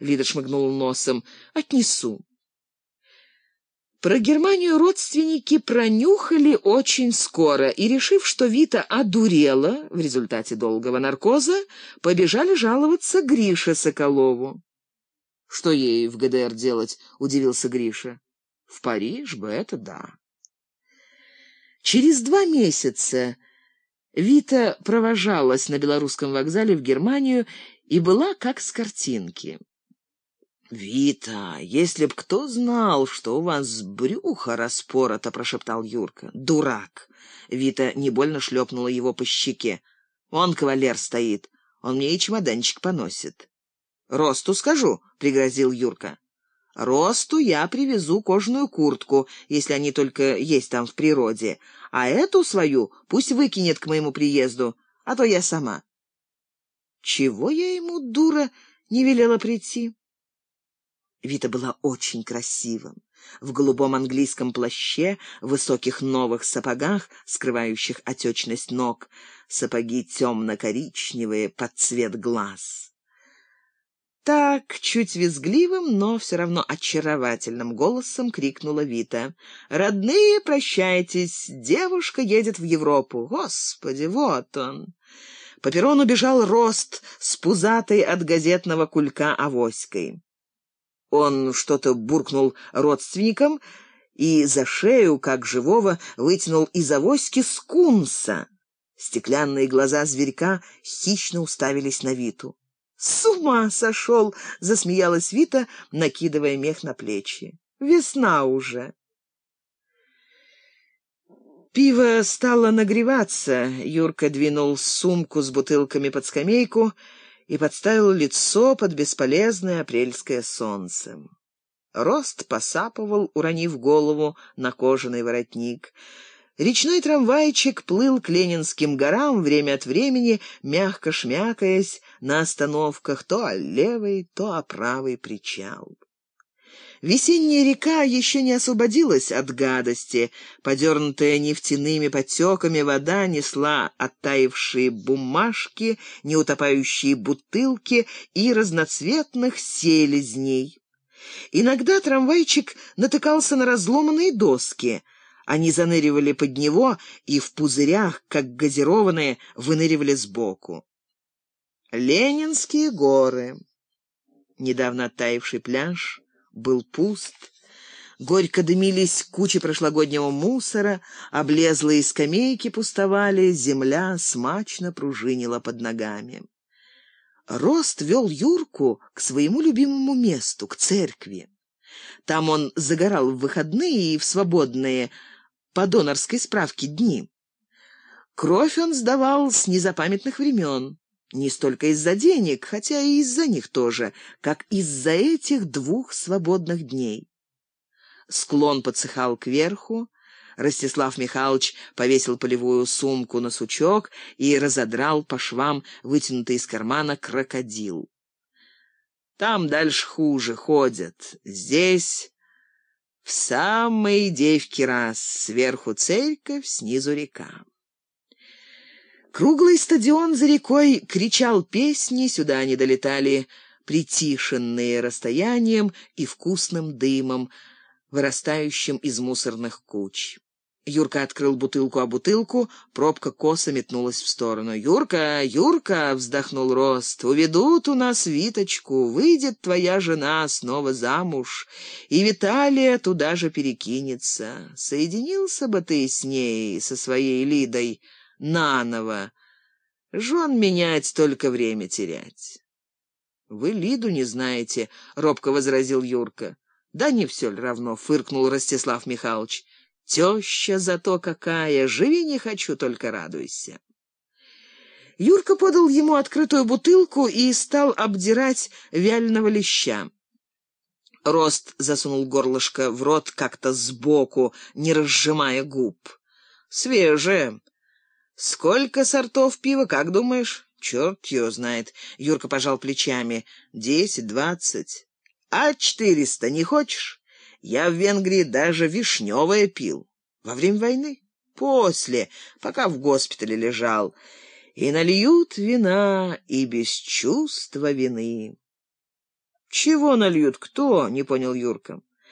Лида шмыгнула носом. «Отнесу». Про Германию родственники пронюхали очень скоро и, решив, что Вита одурела в результате долгого наркоза, побежали жаловаться Грише Соколову. «Что ей в ГДР делать?» — удивился Гриша. «В Париж бы это да». Через два месяца Вита провожалась на белорусском вокзале в Германию и была как с картинки. «Вита, если б кто знал, что у вас брюхо распорото», — прошептал Юрка. «Дурак!» — Вита не больно шлепнула его по щеке. «Он кавалер стоит, он мне и чемоданчик поносит». «Росту скажу», — пригрозил Юрка. «Росту я привезу кожаную куртку, если они только есть там в природе, а эту свою пусть выкинет к моему приезду, а то я сама». «Чего я ему, дура, не велела прийти?» Вита была очень красивым. В голубом английском плаще, в высоких новых сапогах, скрывающих отечность ног, сапоги темно-коричневые под цвет глаз. Так, чуть визгливым, но все равно очаровательным голосом крикнула Вита. «Родные, прощайтесь, девушка едет в Европу. Господи, вот он!» По перрону бежал рост с пузатой от газетного кулька авоськой. Он что-то буркнул родственникам и за шею, как живого, вытянул из авоськи скунса. Стеклянные глаза зверька хищно уставились на Виту. «С ума сошел!» — засмеялась Вита, накидывая мех на плечи. «Весна уже!» Пиво стало нагреваться. Юрка двинул сумку с бутылками под скамейку — и подставил лицо под бесполезное апрельское солнце. Рост посапывал, уронив голову на кожаный воротник. Речной трамвайчик плыл к Ленинским горам, время от времени мягко шмякаясь на остановках то о левый, то о правый причал. Весенняя река еще не освободилась от гадости. Подернутая нефтяными потеками вода несла оттаившие бумажки, неутопающие бутылки и разноцветных селезней. Иногда трамвайчик натыкался на разломанные доски. Они заныривали под него и в пузырях, как газированные, выныривали сбоку. Ленинские горы. Недавно оттаивший пляж — был пуст. Горько дымились кучи прошлогоднего мусора, облезлые скамейки пустовали, земля смачно пружинила под ногами. Рост вел Юрку к своему любимому месту, к церкви. Там он загорал в выходные и в свободные по донорской справке дни. Кровь он сдавал с незапамятных времен. Не столько из-за денег, хотя и из-за них тоже, как из-за этих двух свободных дней. Склон подсыхал кверху, Ростислав Михайлович повесил полевую сумку на сучок и разодрал по швам вытянутый из кармана крокодил. Там дальше хуже ходят. Здесь в самой девки раз. Сверху церковь, снизу река. Круглый стадион за рекой кричал песни, сюда они долетали притишенные расстоянием и вкусным дымом, вырастающим из мусорных куч. Юрка открыл бутылку о бутылку, пробка косо метнулась в сторону. «Юрка, Юрка!» — вздохнул Рост. «Уведут у нас Виточку, выйдет твоя жена снова замуж, и Виталия туда же перекинется. Соединился бы ты с ней, со своей Лидой» наново. Жен менять, только время терять. — Вы Лиду не знаете, — робко возразил Юрка. — Да не все ли равно, — фыркнул Ростислав Михайлович. — Теща зато какая, живи не хочу, только радуйся. Юрка подал ему открытую бутылку и стал обдирать вяленого леща. Рост засунул горлышко в рот как-то сбоку, не разжимая губ. «Свежее. «Сколько сортов пива, как думаешь?» «Черт его знает». Юрка пожал плечами. «Десять, двадцать». «А четыреста не хочешь?» «Я в Венгрии даже вишневое пил». «Во время войны?» «После, пока в госпитале лежал». «И нальют вина, и без чувства вины». «Чего нальют? Кто?» — не понял Юрка.